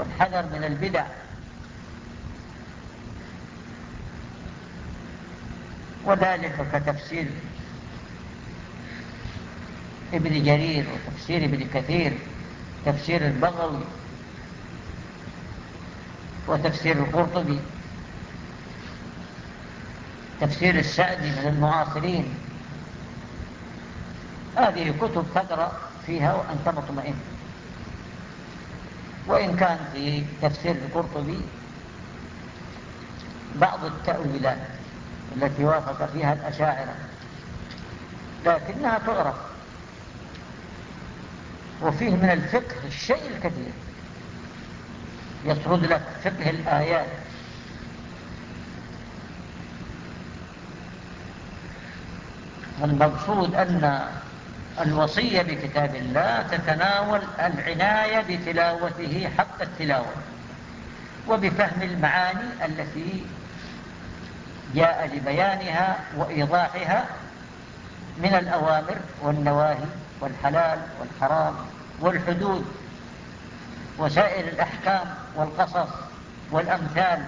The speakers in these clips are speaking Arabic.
والحذر من البدع. وذلك كتفسير ابن جرير وتفسير ابن كثير تفسير البغوي وتفسير القرطبي تفسير السعدي من المعاصرين. هذه كتب تقرأ فيها وأنت مطمئن. وإن كان في تفسير القرطبي بعض التأويلات التي وافق فيها الأشاعرة لكنها تعرف. وفيه من الفقه الشيء الكثير. يسرد لك فقه الآيات. المقصود أن الوصية بكتاب الله تتناول العناية بتلاوته حق التلاوة وبفهم المعاني التي جاء لبيانها وإيضاحها من الأوامر والنواهي والحلال والحرام والحدود وسائر الأحكام والقصص والأمثال.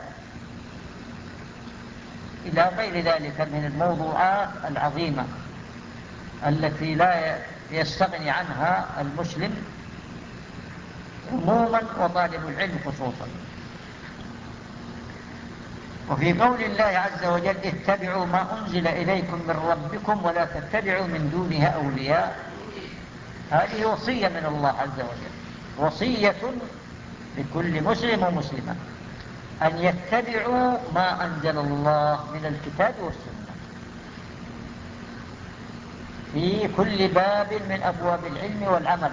إلى غير ذلك من الموضوعات العظيمة. التي لا يستغني عنها المسلم عموما وطالب العلم خصوصا. وفي قول الله عز وجل اتبعوا ما أنزل إليكم من ربكم ولا تتبعوا من دونها أولياء. هذه وصية من الله عز وجل. وصية لكل مسلم ومسلمة. أن يتبعوا ما أنزل الله من الكتاب والسنة. في كل باب من أبواب العلم والعمل.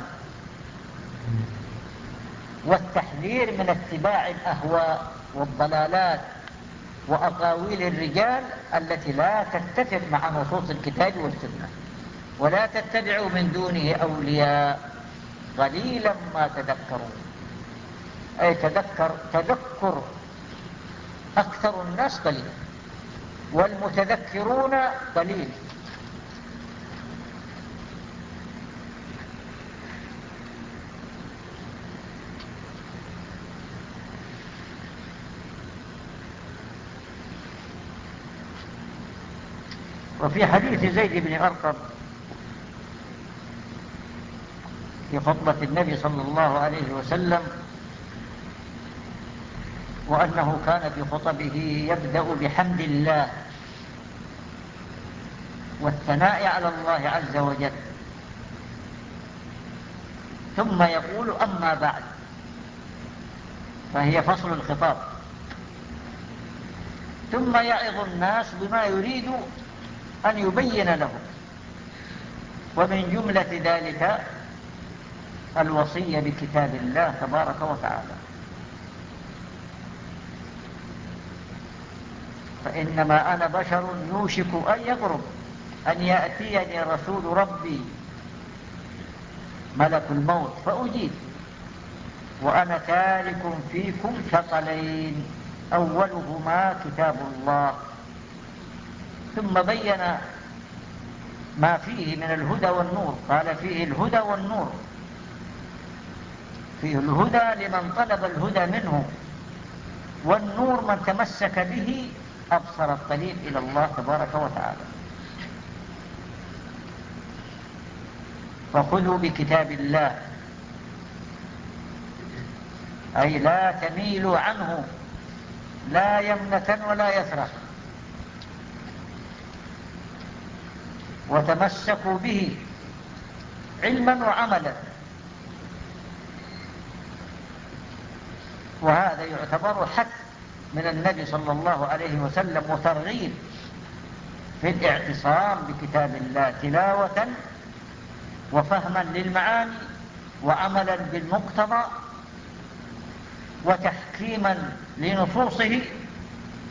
والتحذير من اتباع الأهواء والضلالات وأقاويل الرجال التي لا تتفق مع نصوص الكتاب والسنة ولا تتبعوا من دونه أولياء قليلا ما تذكرون أي تذكر تذكر أكثر الناس قليل والمتذكرون قليل وفي حديث زيد بن أرقم في خطبة النبي صلى الله عليه وسلم وأنه كان في خطبه يبدأ بحمد الله والثناء على الله عز وجل. ثم يقول أما بعد فهي فصل الخطاب. ثم يعظ الناس بما يريد أن يبين لهم ومن جملة ذلك الوصية بكتاب الله تبارك وتعالى. فإنما أنا بشر يوشك أن يقرب أن يأتيني رسول ربي ملك الموت فأجيب. وأنا تارك فيكم ثقلين أولهما كتاب الله. ثم بين ما فيه من الهدى والنور. قال فيه الهدى والنور. فيه الهدى لمن طلب الهدى منه والنور من تمسك به أبصر الطريق إلى الله تبارك وتعالى. فخذوا بكتاب الله أي لا تميلوا عنه لا يمنة ولا يسرى وتمسكوا به علما وعملا. وهذا يعتبر حث من النبي صلى الله عليه وسلم وترغيب في الاعتصام بكتاب الله تلاوة وفهما للمعاني وعملا بالمقتضى وتحكيما لنصوصه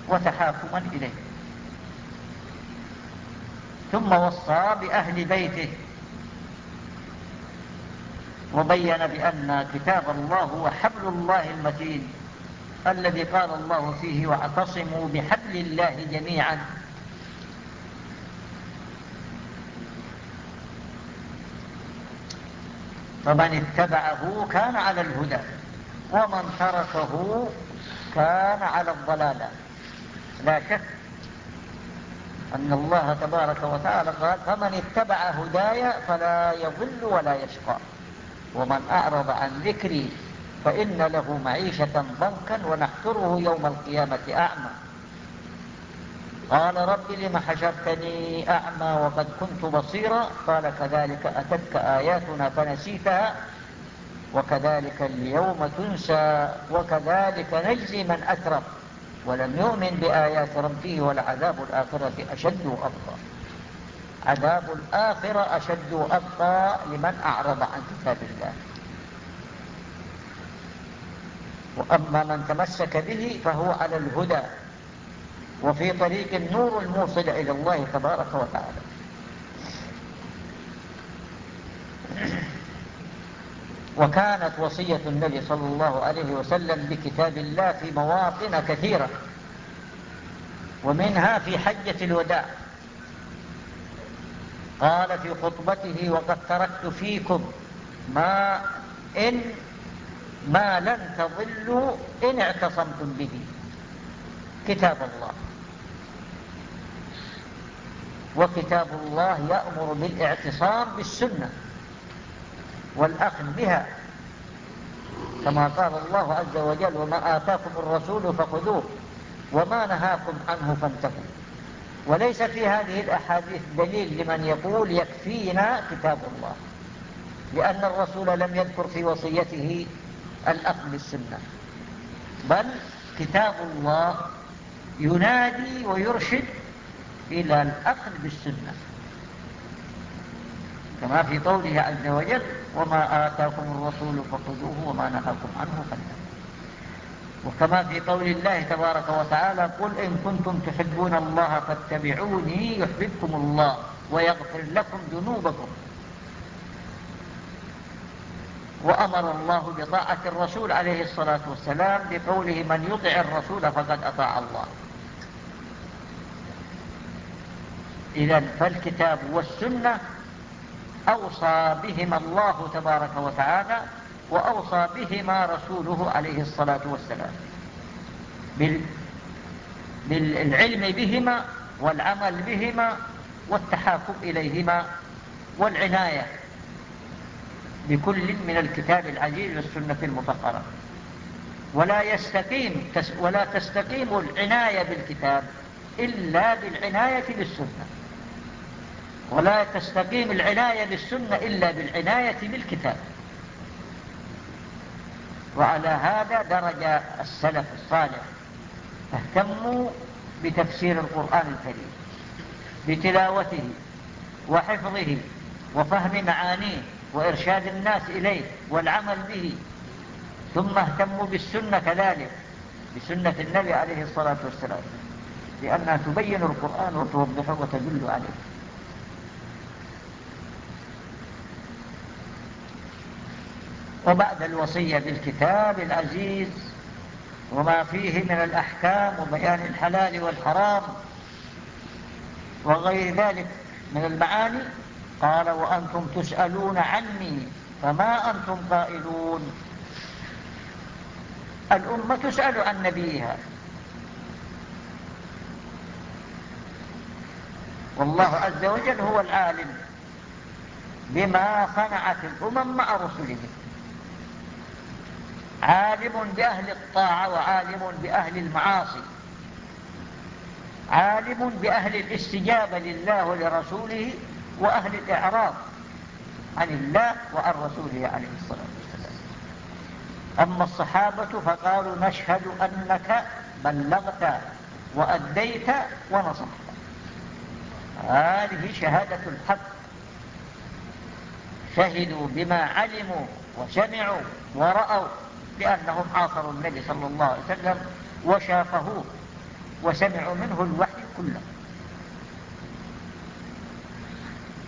وتحاكما إليه. ثم وصى بأهل بيته وبين بأن كتاب الله هو حبل الله المتين الذي قال الله فيه واعتصموا بحبل الله جميعا. فمن اتبعه كان على الهدى ومن تركه كان على الضلالة. لا شك أن الله تبارك وتعالى قال فمن اتبع هدايا فلا يضل ولا يشقى. ومن أعرض عن ذكري فإن له معيشة ضنكا ونحشره يوم القيامة أعمى. قال رب لم حشرتني أعمى وقد كنت بصيرا؟ قال كذلك أتتك آياتنا فنسيتها وكذلك اليوم تنسى وكذلك نجزي من أكرم ولم يؤمن بآيات ربه ولعذاب الآخرة أشد وأبقى. عذاب الآخرة أشد وأبقى لمن أعرض عن كتاب الله. وأما من تمسك به فهو على الهدى. وفي طريق النور الموصل إلى الله تبارك وتعالى. وكانت وصية النبي صلى الله عليه وسلم بكتاب الله في مواطن كثيرة ومنها في حجة الوداع. قال في خطبته وقد تركت فيكم ما إن ما لن تضلوا إن اعتصمتم به. كتاب الله. وكتاب الله يأمر بالإعتصام بالسنة. والأخذ بها. كما قال الله عز وجل وما آتاكم الرسول فخذوه وما نهاكم عنه فانتهوا. وليس في هذه الأحاديث دليل لمن يقول يكفينا كتاب الله لأن الرسول لم يذكر في وصيته الأخذ بالسنة بل كتاب الله ينادي ويرشد إلى الأخذ بالسنة. كما في قوله عز وجل وما آتاكم الرسول فخذوه وما نهاكم عنه فانتهوا. وكما في قول الله تبارك وتعالى قل إن كنتم تحبون الله فاتبعوني يحببكم الله ويغفر لكم ذنوبكم. وأمر الله بطاعة الرسول عليه الصلاة والسلام بقوله من يطع الرسول فقد أطاع الله. إذا فالكتاب والسنة أوصى بهما الله تبارك وتعالى وأوصى بهما رسوله عليه الصلاة والسلام. بالعلم بهما والعمل بهما والتحاكم إليهما والعناية بكل من الكتاب العزيز والسنة المطهرة. ولا يستقيم ولا تستقيم العناية بالكتاب إلا بالعناية بالسنة. ولا تستقيم العناية بالسنة إلا بالعناية بالكتاب. وعلى هذا درج السلف الصالح اهتموا بتفسير القرآن الكريم بتلاوته وحفظه وفهم معانيه وإرشاد الناس إليه والعمل به. ثم اهتموا بالسنة كذلك بسنة النبي عليه الصلاة والسلام لأنها تبين القرآن وتوضحه وتدل عليه. وبعد الوصية بالكتاب العزيز وما فيه من الأحكام وبيان الحلال والحرام وغير ذلك من المعاني قال وأنتم تسألون عني فما أنتم قائلون؟ الأمة تسأل عن نبيها. والله عز وجل هو العالم بما صنعت الأمم مع رسلهم عالم بأهل الطاعة وعالم بأهل المعاصي. عالم بأهل الاستجابة لله ولرسوله وأهل الإعراض عن الله وعن رسوله عليه الصلاة والسلام. أما الصحابة فقالوا نشهد أنك بلغت وأديت ونصحت. هذه شهادة الحق. شهدوا بما علموا وسمعوا ورأوا. لأنهم عاصروا النبي صلى الله عليه وسلم وشافهوه وسمعوا منه الوحي كله.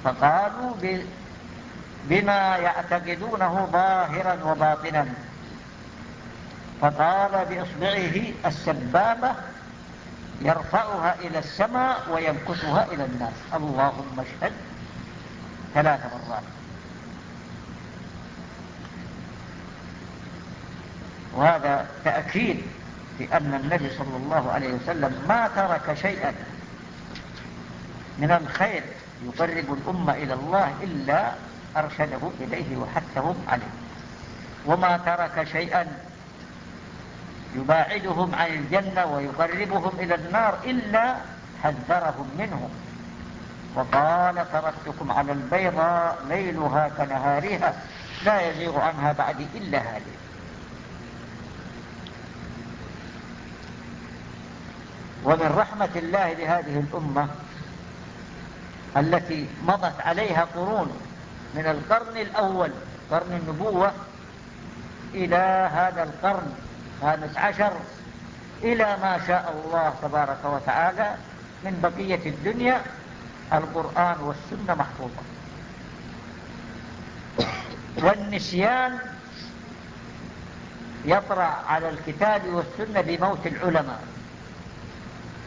فقالوا بما يعتقدونه ظاهرا وباطنا. فقال بإصبعه السبابة يرفعها إلى السماء ويمكثها إلى الناس. اللهم اشهد ثلاث مرات. وهذا تأكيد في أن النبي صلى الله عليه وسلم ما ترك شيئا من الخير يقرب الأمة إلى الله إلا أرشدهم إليه وحثهم عليه. وما ترك شيئا يباعدهم عن الجنة ويقربهم إلى النار إلا حذرهم منه. وقال تركتكم على البيضاء ليلها كنهارها لا يزيغ عنها بعد إلا هذه ومن رحمة الله لهذه الأمة التي مضت عليها قرون من القرن الأول قرن النبوة إلى هذا القرن خامس عشر إلى ما شاء الله تبارك وتعالى من بقية الدنيا القرآن والسنة محفوظة. والنسيان يطرع على الكتاب والسنة بموت العلماء.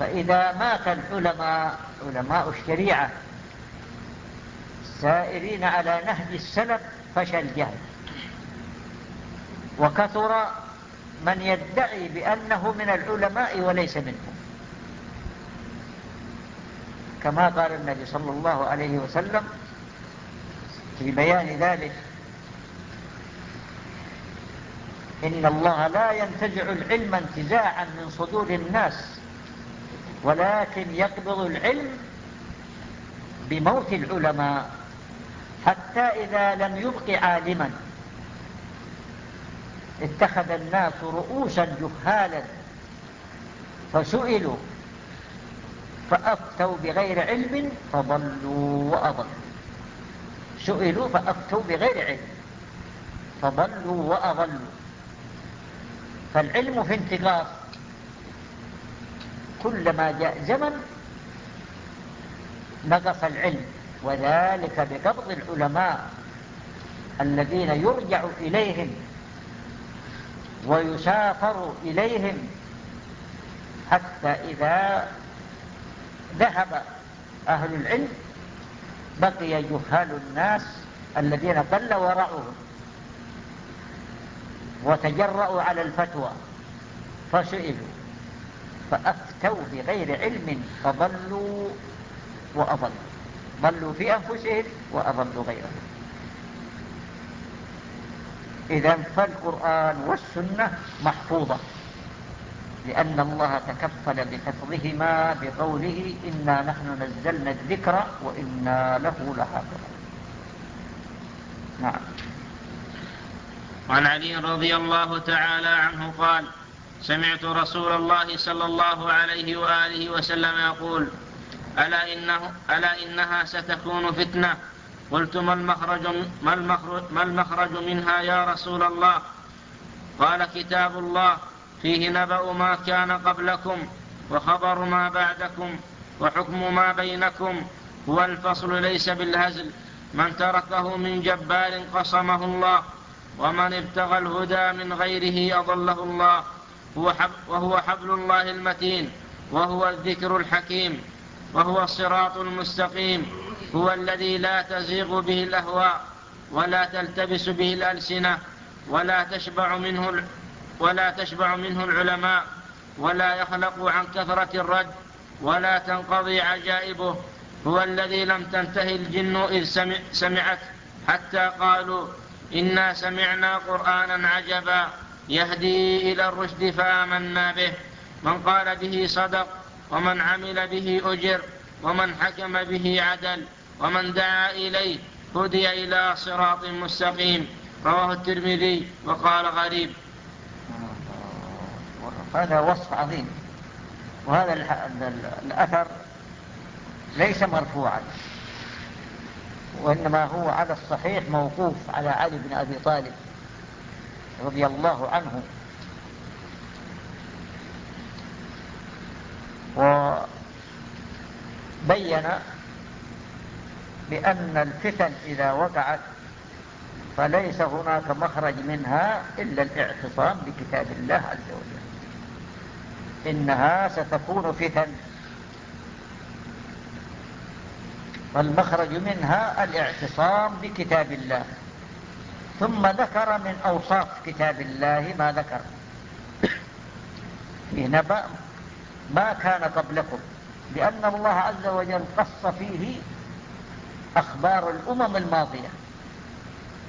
فإذا مات العلماء علماء الشريعة سائرين على نهج السلف فشى الجهل. وكثر من يدعي بأنه من العلماء وليس منهم كما قال النبي صلى الله عليه وسلم في بيان ذلك إن الله لا ينتزع العلم انتزاعا من صدور الناس. ولكن يقبض العلم بموت العلماء حتى إذا لم يبق عالما. اتخذ الناس رؤوسا جهالا فسئلوا فأفتوا بغير علم فضلوا وأضلوا. سئلوا فأفتوا بغير علم فضلوا وأضلوا. فالعلم في انتقاص كلما جاء زمن نقص العلم وذلك بقبض العلماء الذين يرجع إليهم ويسافر إليهم حتى إذا ذهب أهل العلم بقي جهال الناس الذين قل ورعهم وتجرأوا على الفتوى فسئلوا فأفتوا بغير علم فضلوا وأضلوا. ضلوا في أنفسهم وأضلوا غيرهم. إذا فالقرآن والسنة محفوظة لأن الله تكفل بحفظهما بقوله إنا نحن نزلنا الذكر وإنا له لحافظون. نعم. وعن علي رضي الله تعالى عنه قال سمعت رسول الله صلى الله عليه وآله وسلم يقول ألا, إنه ألا إنها ستكون فتنة؟ قلت ما المخرج, ما المخرج, ما المخرج منها يا رسول الله؟ قال كتاب الله فيه نبأ ما كان قبلكم وخبر ما بعدكم وحكم ما بينكم هو الفصل ليس بالهزل. من تركه من جبار قصمه الله ومن ابتغى الهدى من غيره أضله الله. هو وهو حبل الله المتين وهو الذكر الحكيم وهو الصراط المستقيم هو الذي لا تزيغ به الأهواء ولا تلتبس به الألسنة ولا تشبع منه ولا تشبع منه العلماء ولا يخلق عن كثرة الرد ولا تنقضي عجائبه هو الذي لم تنتهي الجن إذ سمع سمعت حتى قالوا إنا سمعنا قرآنا عجبا. يهدي إلى الرشد فآمنا به. من قال به صدق ومن عمل به أجر ومن حكم به عدل ومن دعا إليه هدي إلى صراط مستقيم. رواه الترمذي وقال غريب. هذا وصف عظيم. وهذا الأثر ليس مرفوعا وإنما هو على الصحيح موقوف على علي بن أبي طالب. رضي الله عنه. وبين بأن الفتن إذا وقعت فليس هناك مخرج منها إلا الاعتصام بكتاب الله عز وجل. إنها ستكون فتن. فالمخرج منها الاعتصام بكتاب الله. ثم ذكر من أوصاف كتاب الله ما ذكر. فيه نبأ ما كان قبلكم لأن الله عز وجل قص فيه أخبار الأمم الماضية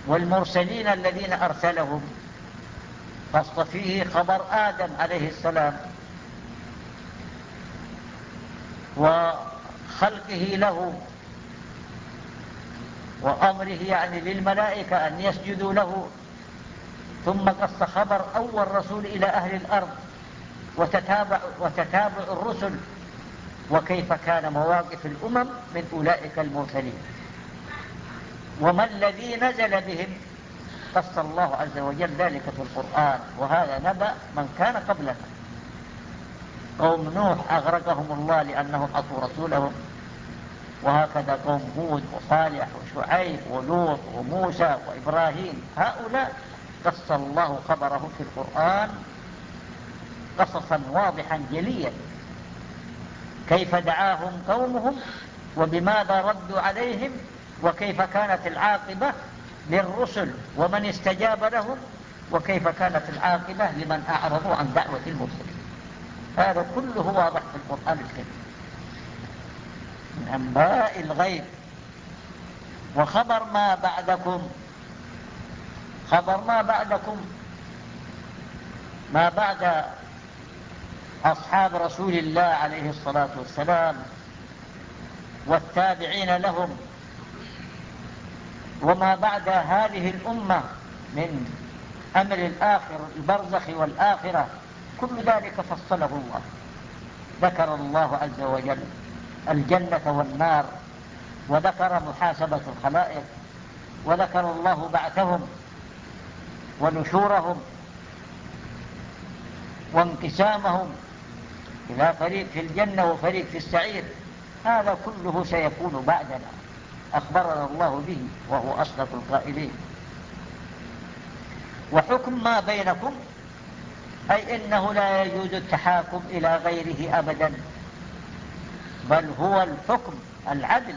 والمرسلين الذين أرسلهم. قص فيه خبر آدم عليه السلام وخلقه له. وأمره يعني للملائكة أن يسجدوا له. ثم قص خبر أول رسول إلى أهل الأرض وتتابع, وتتابع الرسل وكيف كان مواقف الأمم من أولئك المرسلين. وما الذي نزل بهم؟ قص الله عز وجل ذلك في القرآن. وهذا نبأ من كان قبلنا. قوم نوح أغرقهم الله لأنهم عطوا رسولهم. وهكذا قوم هود وصالح وشعيب ولوط وموسى وإبراهيم. هؤلاء قص الله خبره في القرآن قصصا واضحا جليا. كيف دعاهم قومهم وبماذا ردوا عليهم وكيف كانت العاقبة للرسل ومن استجاب لهم وكيف كانت العاقبة لمن أعرضوا عن دعوة المرسلين. هذا كله واضح في القرآن الكريم. من أنباء الغيب. وخبر ما بعدكم. خبر ما بعدكم. ما بعد أصحاب رسول الله عليه الصلاة والسلام والتابعين لهم. وما بعد هذه الأمة من أمر الآخر البرزخ والآخرة. كل ذلك فصله الله. ذكر الله عز وجل. الجنة والنار وذكر محاسبة الخلائق وذكر الله بعثهم ونشورهم وانقسامهم إلى فريق في الجنة وفريق في السعير. هذا كله سيكون بعدنا. أخبرنا الله به وهو أصدق القائلين. وحكم ما بينكم أي إنه لا يجوز التحاكم إلى غيره أبدا. بل هو الحكم العدل.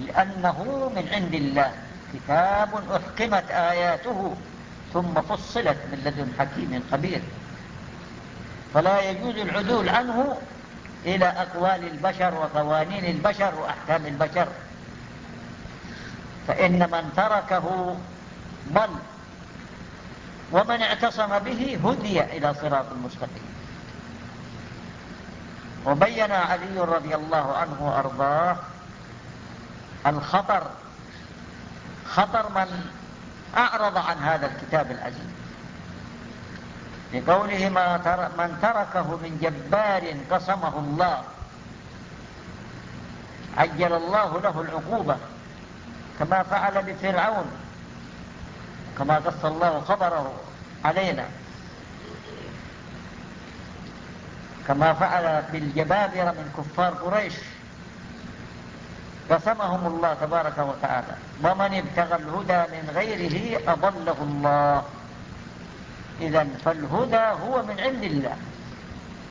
لأنه من عند الله. كتاب أحكمت آياته ثم فصلت من لدن حكيم خبير. فلا يجوز العدول عنه إلى أقوال البشر وقوانين البشر وأحكام البشر. فإن من تركه ضل. ومن اعتصم به هدي إلى صراط المستقيم وبين علي رضي الله عنه وأرضاه الخطر خطر من أعرض عن هذا الكتاب العزيز. لقوله ما تر من تركه من جبار قسمه الله عجل الله له العقوبة كما فعل بفرعون كما قص الله خبره علينا. كما فعل بالجبابرة من كفار قريش. قسمهم الله تبارك وتعالى. ومن ابتغى الهدى من غيره أضله الله. إذا فالهدى هو من عند الله.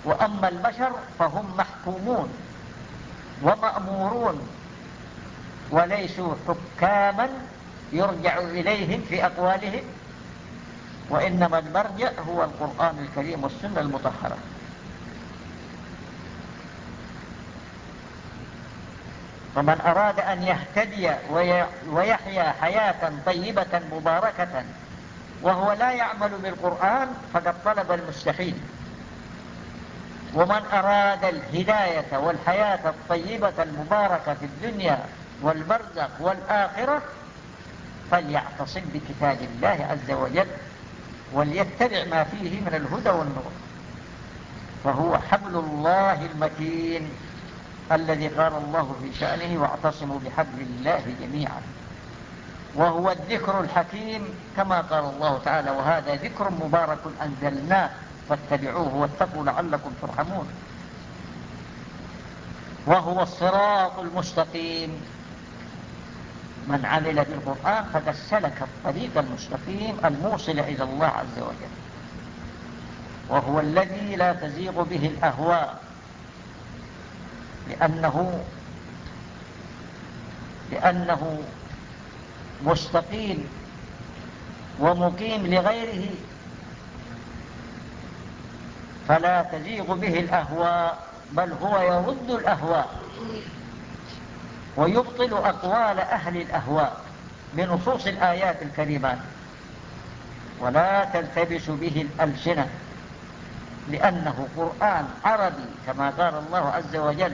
وأما البشر فهم محكومون ومأمورون. وليسوا حكاما يرجع إليهم في أقوالهم. وإنما المرجع هو القرآن الكريم والسنة المطهرة. فمن أراد أن يهتدي ويحيا حياة طيبة مباركة وهو لا يعمل بالقرآن فقد طلب المستحيل. ومن أراد الهداية والحياة الطيبة المباركة في الدنيا والبرزخ والآخرة فليعتصم بكتاب الله عز وجل وليتبع ما فيه من الهدى والنور. فهو حبل الله المتين. الذي قال الله في شأنه واعتصموا بحبل الله جميعا. وهو الذكر الحكيم كما قال الله تعالى وهذا ذكر مبارك أنزلناه فاتبعوه واتقوا لعلكم ترحمون وهو الصراط المستقيم. من عمل بالقرآن فقد سلك الطريق المستقيم الموصل إلى الله عز وجل. وهو الذي لا تزيغ به الأهواء. لأنه لأنه مستقيم ومقيم لغيره فلا تزيغ به الأهواء بل هو يرد الأهواء ويبطل أقوال أهل الأهواء بنصوص الآيات الكريمات ولا تلتبس به الألسنة لأنه قرآن عربي كما قال الله عز وجل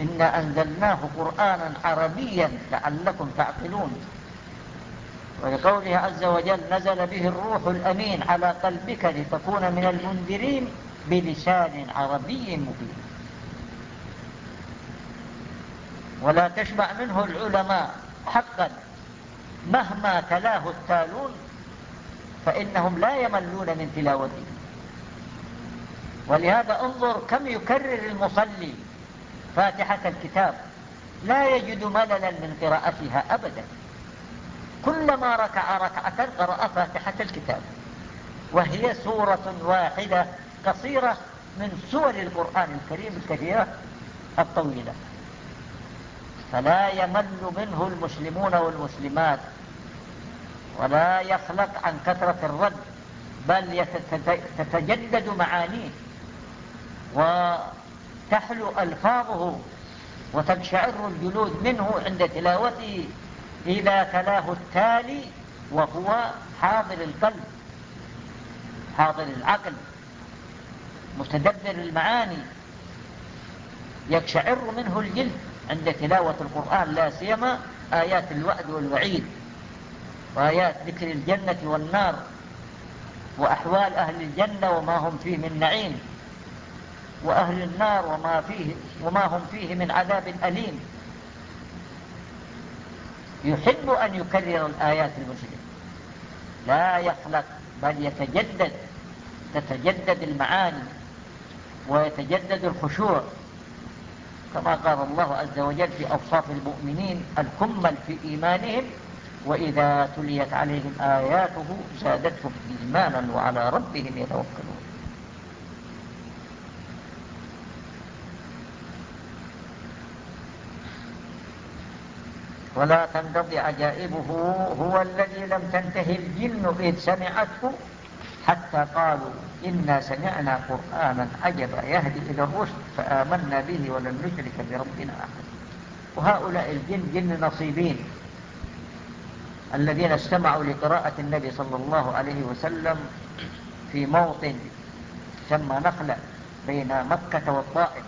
إنا أنزلناه قرآنا عربيا لعلكم تعقلون. ولقوله عز وجل نزل به الروح الأمين على قلبك لتكون من المنذرين بلسان عربي مبين. ولا تشبع منه العلماء حقا. مهما تلاه التالون فإنهم لا يملون من تلاوته. ولهذا انظر كم يكرر المصلي فاتحة الكتاب. لا يجد مللا من قراءتها أبدا. كلما ركع ركعة قرأ فاتحة الكتاب. وهي سورة واحدة قصيرة من سور القرآن الكريم الكثيرة الطويلة. فلا يمل منه المسلمون والمسلمات. ولا يخلق عن كثرة الرد بل تتجدد معانيه. وتحلو ألفاظه وتقشعر الجلود منه عند تلاوته إذا تلاه التالي وهو حاضر القلب حاضر العقل متدبر المعاني يقشعر منه الجلد عند تلاوة القرآن لا سيما آيات الوعد والوعيد وآيات ذكر الجنة والنار وأحوال أهل الجنة وما هم فيه من نعيم. وأهل النار وما, فيه وما هم فيه من عذاب أليم. يحب أن يكرر الآيات المسلمة لا يخلق بل يتجدد تتجدد المعاني ويتجدد الخشوع. كما قال الله عز وجل في أوصاف المؤمنين الكمل في إيمانهم وإذا تليت عليهم آياته زادتهم إيمانا وعلى ربهم يتوكلون. ولا تنقضي عجائبه هو الذي لم تنتهي الجن إذ سمعته حتى قالوا إنا سمعنا قرآنا عجبا يهدي إلى الرشد فآمنا به ولن نشرك بربنا أحد. وهؤلاء الجن جن نصيبين الذين استمعوا لقراءة النبي صلى الله عليه وسلم في موطن سمى نخلة بين مكة والطائف.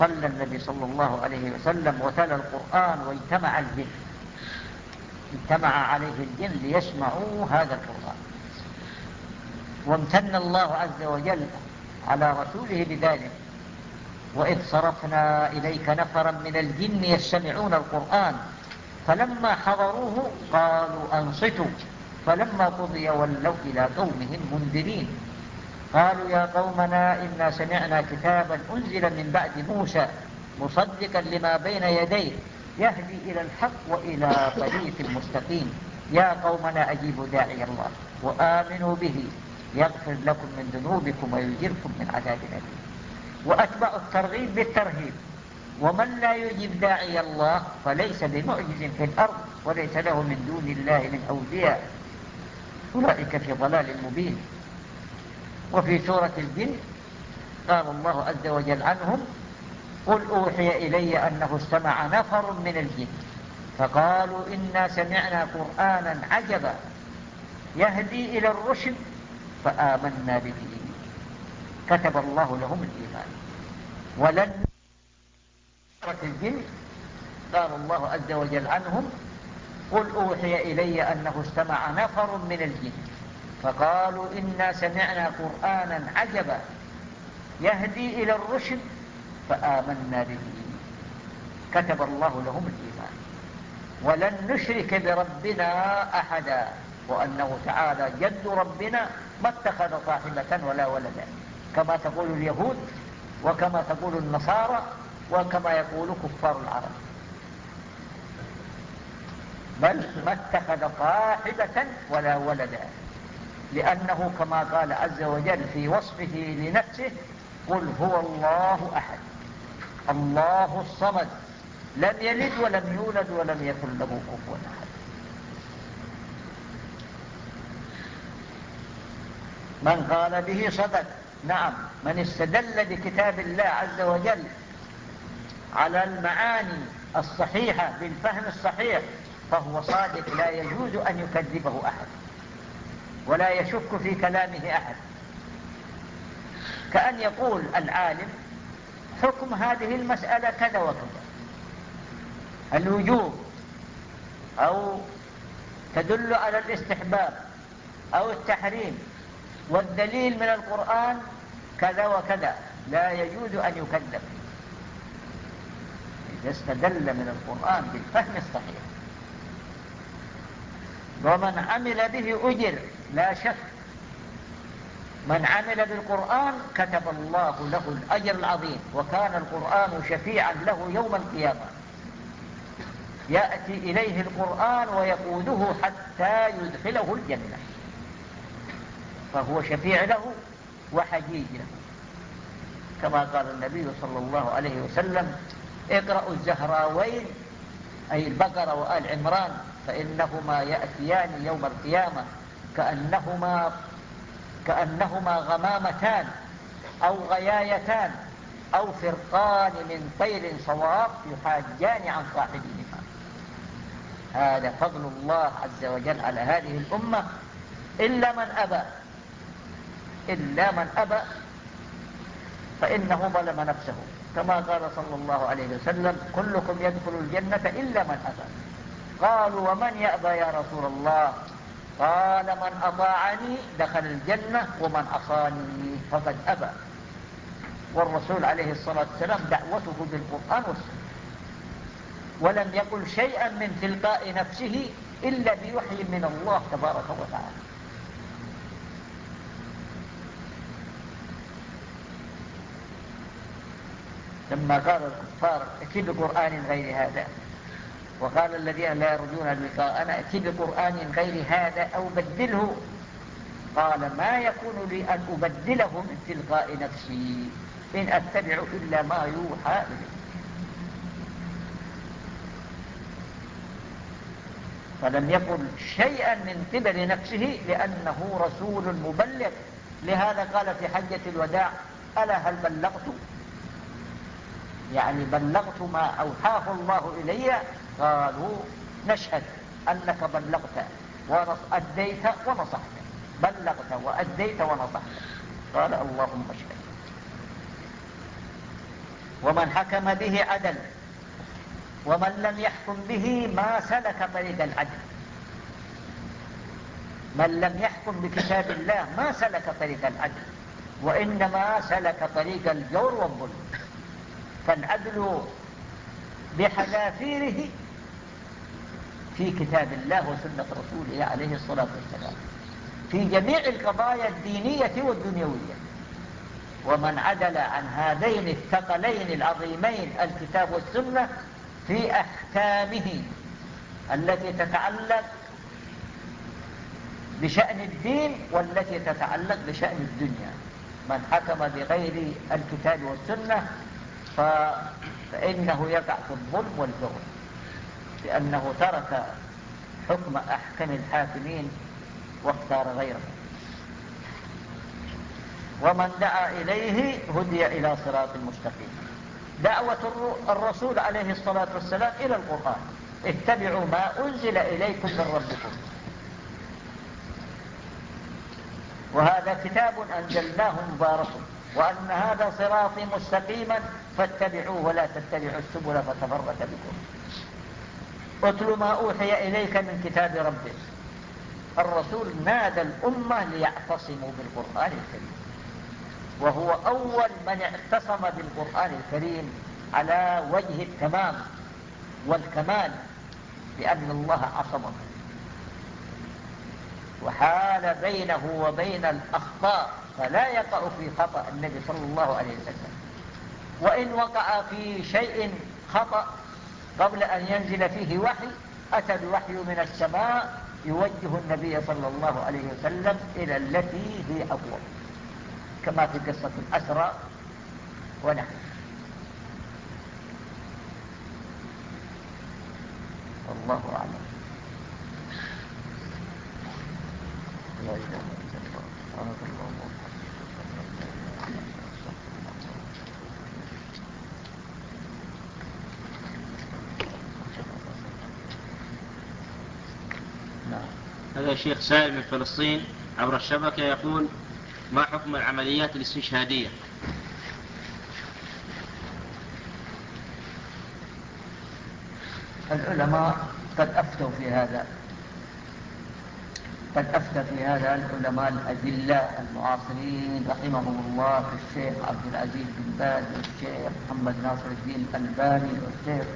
صلى النبي صلى الله عليه وسلم وتلا القرآن واجتمع الجن. اجتمع عليه الجن ليسمعوا هذا القرآن. وامتن الله عز وجل على رسوله بذلك. وإذ صرفنا إليك نفرا من الجن يستمعون القرآن فلما حضروه قالوا أنصتوا. فلما قضي ولوا إلى قومهم منذرين. قالوا يا قومنا إنا سمعنا كتابا أنزل من بعد موسى مصدقا لما بين يديه يهدي إلى الحق وإلى طريق المستقيم يا قومنا أجيبوا داعي الله وآمنوا به يغفر لكم من ذنوبكم ويجركم من عذاب أليم. وأتبع الترغيب بالترهيب. ومن لا يجيب داعي الله فليس بمعجز في الأرض وليس له من دون الله من أولياء. أولئك في ضلال مبين. وفي سورة الجن قال الله عز وجل عنهم قل أوحي إلي أنه استمع نفر من الجن فقالوا إنا سمعنا قرآنا عجبا يهدي إلى الرشد فآمنا به. كتب الله لهم الإيمان. ولن الجن قال الله عز وجل عنهم قل أوحي إلي أنه استمع نفر من الجن. فقالوا إنا سمعنا قرآنا عجبا يهدي إلى الرشد فآمنا به. كتب الله لهم الإيمان. ولن نشرك بربنا أحدا. وأنه تعالى جد ربنا ما اتخذ صاحبة ولا ولدا. كما تقول اليهود وكما تقول النصارى وكما يقول كفار العرب. بل ما اتخذ صاحبة ولا ولدا. لأنه كما قال عز وجل في وصفه لنفسه قل هو الله أحد. الله الصمد. لم يلد ولم يولد ولم يكن له كفوا أحد. من قال به صدق؟ نعم. من استدل بكتاب الله عز وجل على المعاني الصحيحة بالفهم الصحيح فهو صادق لا يجوز أن يكذبه أحد. ولا يشك في كلامه أحد. كأن يقول العالم حكم هذه المسألة كذا وكذا. الوجوب أو تدل على الاستحباب أو التحريم. والدليل من القرآن كذا وكذا. لا يجوز أن يكذب. إذا استدل من القرآن بالفهم الصحيح. ومن عمل به أجر. لا شك. من عمل بالقرآن كتب الله له الأجر العظيم وكان القرآن شفيعا له يوم القيامة. يأتي إليه القرآن ويقوده حتى يدخله الجنة. فهو شفيع له وحجيج له. كما قال النبي صلى الله عليه وسلم اقرأوا الزهراوين أي البقرة وآل عمران فإنهما يأتيان يوم القيامة. كأنهما كأنهما غمامتان أو غيايتان أو فرقان من طير صواب يحاجان عن صاحبهما هذا فضل الله عز وجل على هذه الأمة. إلا من أبى إلا من أبى فإنه ظلم نفسه. كما قال صلى الله عليه وسلم كلكم يدخل الجنة إلا من أبى. قالوا ومن يأبى يا رسول الله؟ قال من أطاعني دخل الجنة ومن عصاني فقد أبى. والرسول عليه الصلاة والسلام دعوته بالقرآن والسنة. ولم يقل شيئا من تلقاء نفسه إلا بوحي من الله تبارك وتعالى. لما قال الكفار ائتي بقرآن غير هذا. وقال الذين لا يرجون اللقاء ائتي بقرآن غير هذا أو بدله. قال ما يكون لي أن أبدله من تلقاء نفسي إن أتبع إلا ما يوحى إليه فلم يقل شيئا من قبل نفسه لأنه رسول مبلغ. لهذا قال في حجة الوداع ألا هل بلغت؟ يعني بلغت ما أوحاه الله إلي قالوا نشهد أنك بلغت وأديت ونصحت. بلغت وأديت ونصحت. قال اللهم اشهد. ومن حكم به عدل. ومن لم يحكم به ما سلك طريق العدل. من لم يحكم بكتاب الله ما سلك طريق العدل. وإنما سلك طريق الجور والظلم. فالعدل بحذافيره في كتاب الله وسنة رسوله عليه الصلاة والسلام. في جميع القضايا الدينية والدنيوية. ومن عدل عن هذين الثقلين العظيمين الكتاب والسنة في أحكامه التي تتعلق بشأن الدين والتي تتعلق بشأن الدنيا. من حكم بغير الكتاب والسنة فإنه يقع في الظلم والجور لأنه ترك حكم أحكم الحاكمين واختار غيره. ومن دعا إليه هدي إلى صراط المستقيم دعوة الرسول عليه الصلاة والسلام إلى القرآن. اتبعوا ما أنزل إليكم من ربكم. وهذا كتاب أنزلناه مبارك. وأن هذا صراطي مستقيما فاتبعوه ولا تتبعوا السبل فتفرق بكم. اتل ما أوحي إليك من كتاب ربك. الرسول نادى الأمة ليعتصموا بالقرآن الكريم. وهو أول من اعتصم بالقرآن الكريم على وجه التمام والكمال لأن الله عصمه. وحال بينه وبين الأخطاء فلا يقع في خطأ النبي صلى الله عليه وسلم. وإن وقع في شيء خطأ قبل أن ينزل فيه وحي أتى الوحي من السماء يوجه النبي صلى الله عليه وسلم إلى التي هي أقوى كما في قصة الأسرى ونحن. الله أعلم. لا إله إلا الله. هذا الشيخ سائل من فلسطين عبر الشبكة يقول ما حكم العمليات الاستشهادية؟ العلماء قد أفتوا في هذا قد أفتى في هذا العلماء الأدلاء المعاصرين رحمهم الله الشيخ عبد العزيز بن باز والشيخ محمد ناصر الدين الألباني والشيخ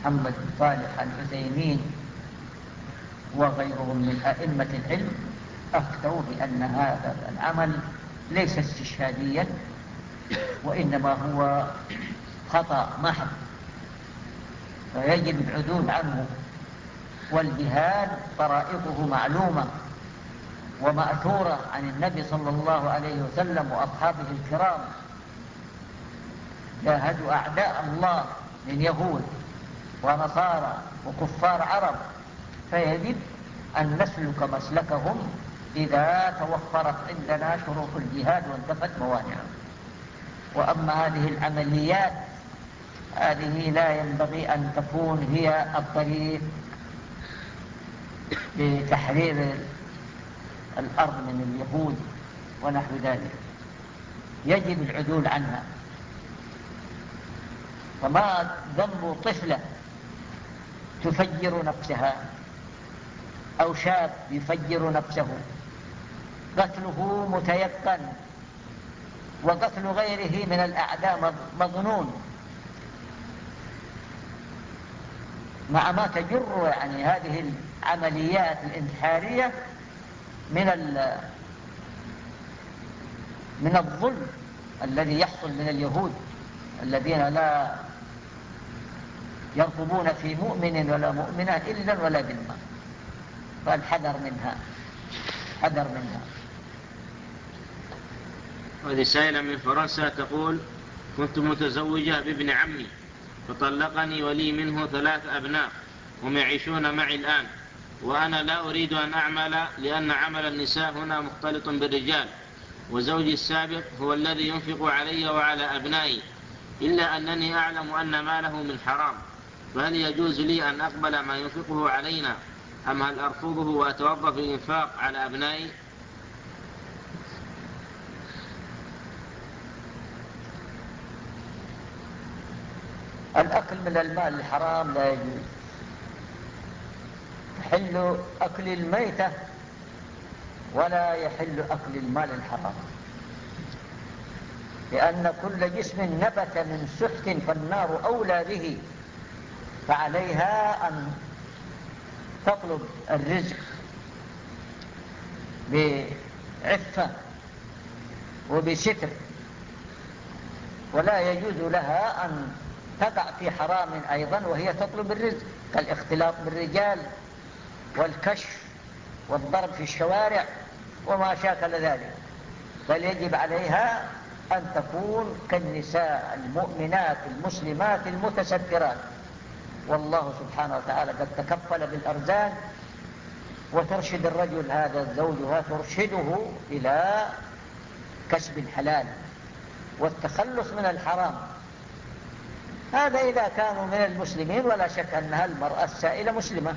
محمد صالح العثيمين. وغيرهم من أئمة العلم أفتوا بأن هذا العمل ليس استشهاديا وإنما هو خطأ محض. فيجب العدول عنه والجهاد فرائضه معلومة ومأثورة عن النبي صلى الله عليه وسلم وأصحابه الكرام. جاهدوا أعداء الله من يهود ونصارى وكفار عرب. فيجب أن نسلك مسلكهم إذا توفرت عندنا شروط الجهاد وانتفت موانعه وأما هذه العمليات هذه لا ينبغي أن تكون هي الطريق لتحرير الأرض من اليهود ونحو ذلك. يجب العدول عنها. فما ذنب طفلة تفجر نفسها؟ أو شاب يفجر نفسه. قتله متيقن وقتل غيره من الأعداء مظنون. مع ما تجر يعني هذه العمليات الانتحارية من من الظلم الذي يحصل من اليهود الذين لا يرقبون في مؤمن ولا مؤمنة إلا ولا بالماء فالحذر منها. حذر منها. هذه سائلة من فرنسا تقول كنت متزوجة بابن عمي فطلقني ولي منه ثلاث أبناء هم يعيشون معي الآن وأنا لا أريد أن أعمل لأن عمل النساء هنا مختلط بالرجال وزوجي السابق هو الذي ينفق علي وعلى أبنائي إلا أنني أعلم أن ماله من حرام فهل يجوز لي أن أقبل ما ينفقه علينا؟ أم هل أرفضه وأتوظف الإنفاق على أبنائي؟ الأكل من المال الحرام لا يجوز. يحل أكل الميتة ولا يحل أكل المال الحرام. لأن كل جسم نبت من سحت فالنار أولى به فعليها أن تطلب الرزق بعفة وبستر. ولا يجوز لها أن تقع في حرام أيضا وهي تطلب الرزق كالاختلاط بالرجال والكشف والضرب في الشوارع وما شاكل ذلك. بل يجب عليها أن تكون كالنساء المؤمنات المسلمات المتسترات. والله سبحانه وتعالى قد تكفل بالأرزاق وترشد الرجل هذا الزوج وترشده إلى كسب الحلال والتخلص من الحرام. هذا إذا كانوا من المسلمين ولا شك أنها المرأة السائلة مسلمة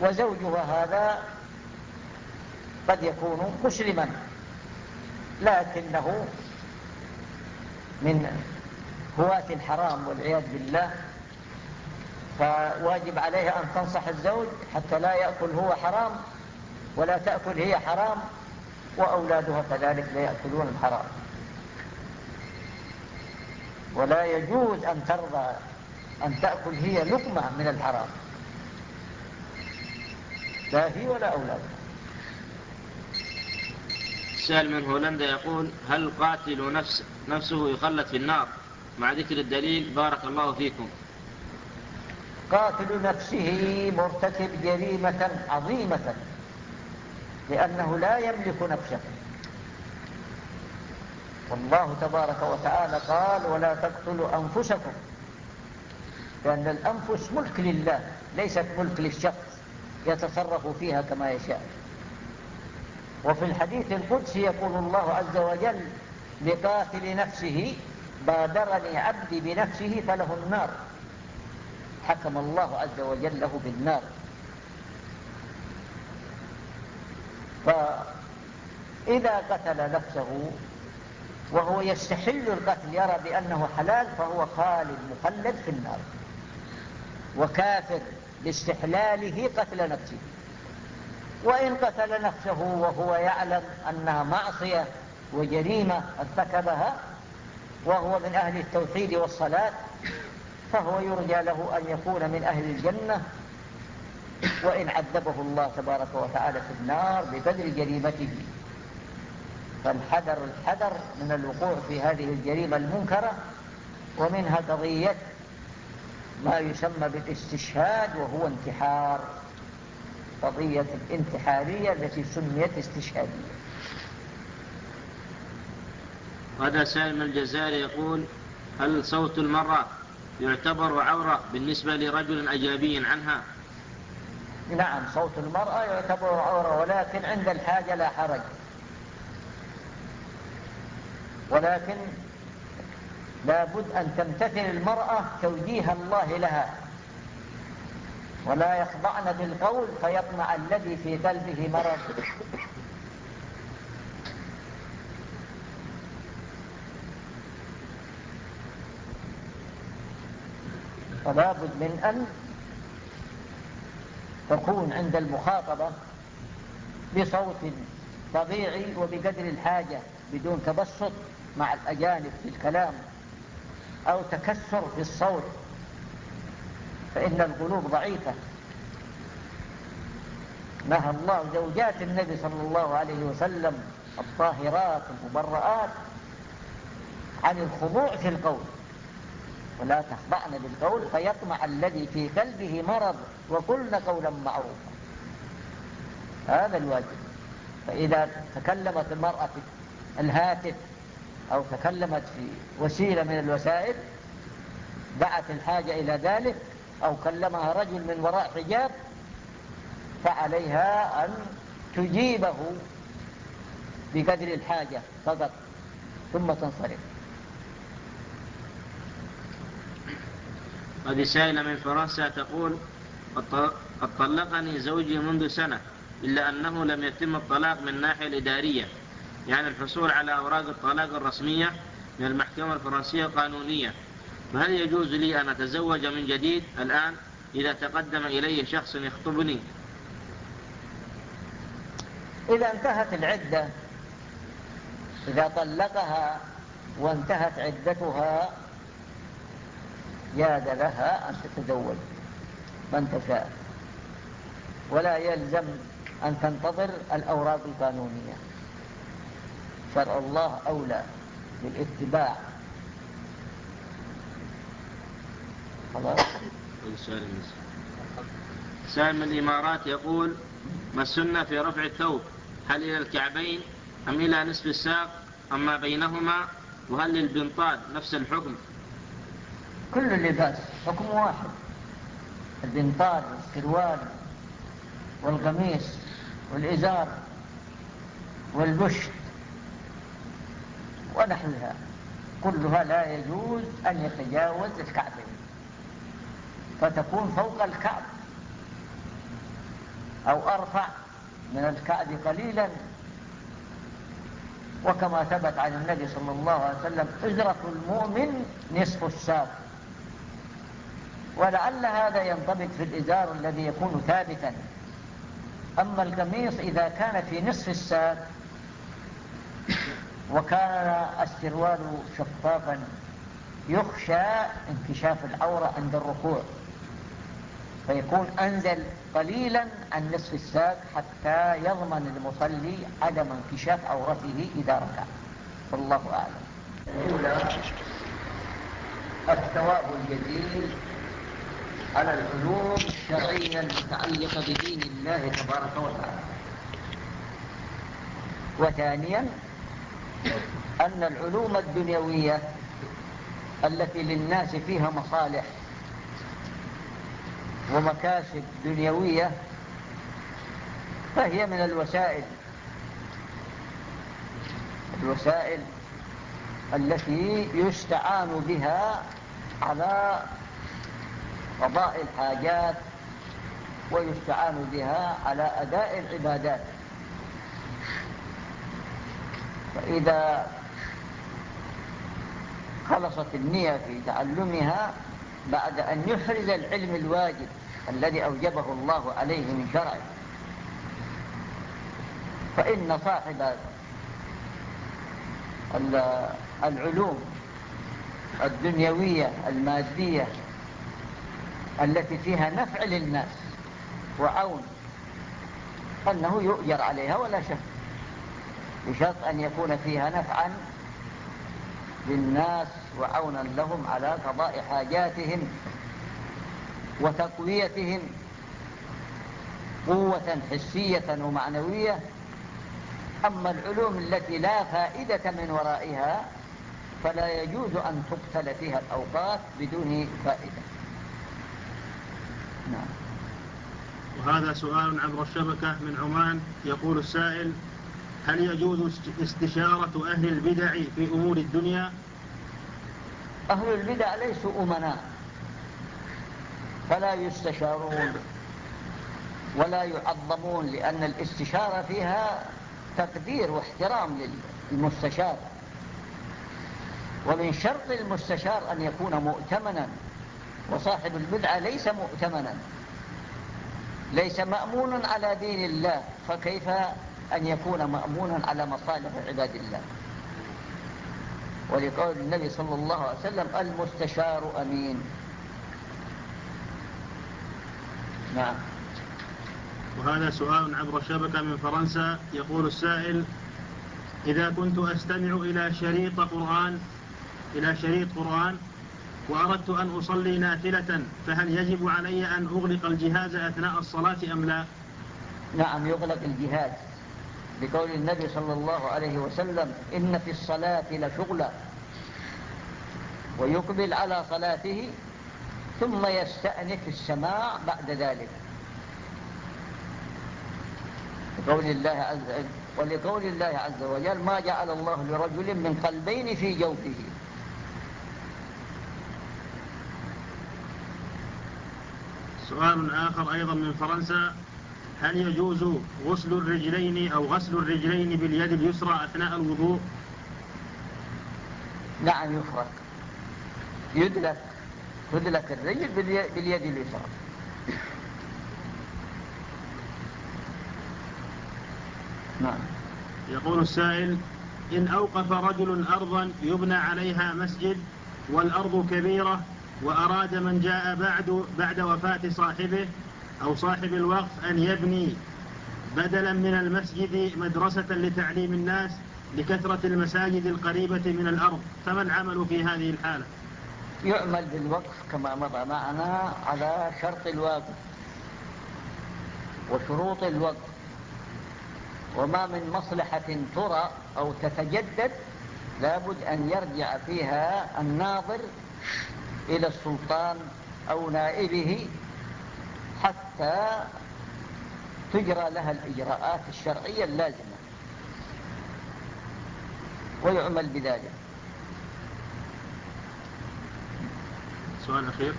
وزوجها هذا قد يكون مسلما لكنه من هواة الحرام والعياذ بالله. فواجب عليها أن تنصح الزوج حتى لا يأكل هو حرام ولا تأكل هي حرام وأولادها كذلك لا يأكلون الحرام. ولا يجوز أن ترضى أن تأكل هي لقمة من الحرام. لا هي ولا أولادها. سأل من هولندا يقول هل قاتل نفس نفسه يخلد في النار؟ مع ذكر الدليل بارك الله فيكم. قاتل نفسه مرتكب جريمة عظيمة لأنه لا يملك نفسه. والله تبارك وتعالى قال ولا تقتلوا أنفسكم. لأن الأنفس ملك لله ليست ملك للشخص يتصرف فيها كما يشاء. وفي الحديث القدسي يقول الله عز وجل لقاتل نفسه بادرني عبدي بنفسه فله النار. حكم الله عز وجل له بالنار. فإذا قتل نفسه وهو يستحل القتل يرى بأنه حلال فهو خالد مخلد في النار. وكافر لاستحلاله قتل نفسه. وإن قتل نفسه وهو يعلم أنها معصية وجريمة ارتكبها وهو من أهل التوحيد والصلاة فهو يرجى له أن يكون من أهل الجنة. وإن عذبه الله تبارك وتعالى في النار بقدر جريمته. فالحذر الحذر من الوقوع في هذه الجريمة المنكرة. ومنها قضية ما يسمى بالاستشهاد وهو انتحار. قضية الانتحارية التي سميت استشهادية. هذا سالم الجزائري يقول هل صوت المرأة يعتبر عورة بالنسبة لرجل أجنبي عنها؟ نعم صوت المرأة يعتبر عورة ولكن عند الحاجة لا حرج. ولكن لابد أن تمتثل المرأة توجيه الله لها. ولا يخضعن بالقول فيطمع الذي في قلبه مرض. فلا بد من أن تكون عند المخاطبة بصوت طبيعي وبقدر الحاجة بدون تبسط مع الأجانب في الكلام أو تكسر في الصوت فإن القلوب ضعيفة. نهى الله زوجات النبي صلى الله عليه وسلم الطاهرات المبرآت عن الخضوع في القول. ولا تخضعن بالقول فيطمع الذي في قلبه مرض وقلن قولا معروفا. هذا الواجب. فإذا تكلمت المرأة في الهاتف أو تكلمت في وسيلة من الوسائل دعت الحاجة إلى ذلك أو كلمها رجل من وراء حجاب فعليها أن تجيبه بقدر الحاجة فقط ثم تنصرف. هذه سائلة من فرنسا تقول قد طلقني زوجي منذ سنة إلا أنه لم يتم الطلاق من الناحية الإدارية. يعني الحصول على أوراق الطلاق الرسمية من المحكمة الفرنسية القانونية فهل يجوز لي أن أتزوج من جديد؟ الآن إذا تقدم إلي شخص يخطبني. إذا انتهت العدة إذا طلقها وانتهت عدتها جاد لها أن تتزوج من تشاء. ولا يلزم أن تنتظر الأوراق القانونية. شرع الله أولى بالاتباع. خلاص؟ سالم من الإمارات يقول ما السنة في رفع الثوب؟ هل إلى الكعبين أم إلى نصف الساق أم ما بينهما؟ وهل للبنطال نفس الحكم؟ كل اللباس حكم واحد. البنطال والسروال والقميص والإزار والبشت. ونحوها كلها لا يجوز أن يتجاوز الكعبين. فتكون فوق الكعب. أو أرفع من الكعب قليلا. وكما ثبت عن النبي صلى الله عليه وسلم أجرة المؤمن نصف الساق. ولعل هذا ينضبط في الإزار الذي يكون ثابتا. أما القميص إذا كان في نصف الساق وكان السروال شفافا يخشى انكشاف العورة عند الركوع. فيكون أنزل قليلا عن نصف الساق حتى يضمن المصلي عدم انكشاف عورته إذا ركع. والله أعلم. الثواب الجزيل على العلوم الشرعية المتعلقة بدين الله تبارك وتعالى. وثانيا أن العلوم الدنيوية التي للناس فيها مصالح ومكاسب دنيوية فهي من الوسائل. الوسائل التي يستعان بها على قضاء الحاجات ويستعان بها على أداء العبادات. فإذا خلصت النية في تعلمها بعد أن يحرز العلم الواجب الذي أوجبه الله عليه من شرعه فإن صاحب العلوم الدنيوية المادية التي فيها نفع للناس وعون أنه يؤجر عليها ولا شك. بشرط أن يكون فيها نفعا للناس وعونا لهم على قضاء حاجاتهم وتقويتهم قوة حسية ومعنوية. أما العلوم التي لا فائدة من ورائها فلا يجوز أن تقتل فيها الأوقات بدون فائدة. نعم. وهذا سؤال عبر الشبكة من عمان. يقول السائل هل يجوز استشارة أهل البدع في أمور الدنيا؟ أهل البدع ليسوا أمناء فلا يستشارون ولا يعظمون لأن الاستشارة فيها تقدير واحترام للمستشار. ومن شرط المستشار أن يكون مؤتمنا وصاحب البدعة ليس مؤتمنا. ليس مأمون على دين الله فكيف أن يكون مأمونا على مصالح عباد الله؟ ولقول النبي صلى الله عليه وسلم المستشار أمين. نعم. وهذا سؤال عبر الشبكة من فرنسا. يقول السائل إذا كنت أستمع إلى شريط قرآن إلى شريط قرآن وأردت أن أصلي نافلة فهل يجب علي أن أغلق الجهاز أثناء الصلاة أم لا؟ نعم يغلق الجهاز. بقول النبي صلى الله عليه وسلم إن في الصلاة لشغلا ويقبل على صلاته ثم يستأنف السماع بعد ذلك. لقول الله عز ولقول الله عز وجل ما جعل الله لرجل من قلبين في جوفه. سؤال آخر أيضا من فرنسا. هل يجوز غسل الرجلين أو غسل الرجلين باليد اليسرى أثناء الوضوء؟ نعم يفرق. يدلك تدلك الرجل باليد اليسرى. نعم. يقول السائل إن أوقف رجل أرضا يبنى عليها مسجد والأرض كبيرة وأراد من جاء بعد بعد وفاة صاحبه أو صاحب الوقف أن يبني بدلا من المسجد مدرسة لتعليم الناس لكثرة المساجد القريبة من الأرض. فما العمل في هذه الحالة؟ يعمل بالوقف كما مضى معنا على شرط الواقف وشروط الوقف. وما من مصلحة ترى أو تتجدد لابد أن يرجع فيها الناظر إلى السلطان أو نائبه حتى تجرى لها الإجراءات الشرعية اللازمة. ويعمل بذلك. سؤال أخير.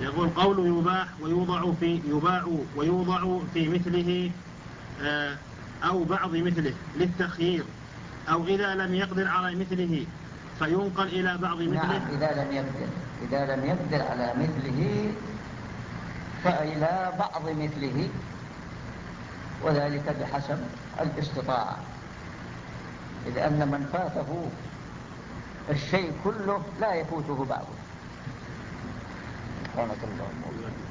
يقول قول يباح ويوضع في يباع ويوضع في مثله آه، أو بعض مثله للتخيير أو إذا لم يقدر على مثله. فينقل إلى بعض مثله؟ نعم إذا لم يقدر إذا لم يقدر على مثله فإلى بعض مثله. وذلك بحسب الاستطاعة. إذ أن من فاته الشيء كله لا يفوته بعضه. سبحانك اللهم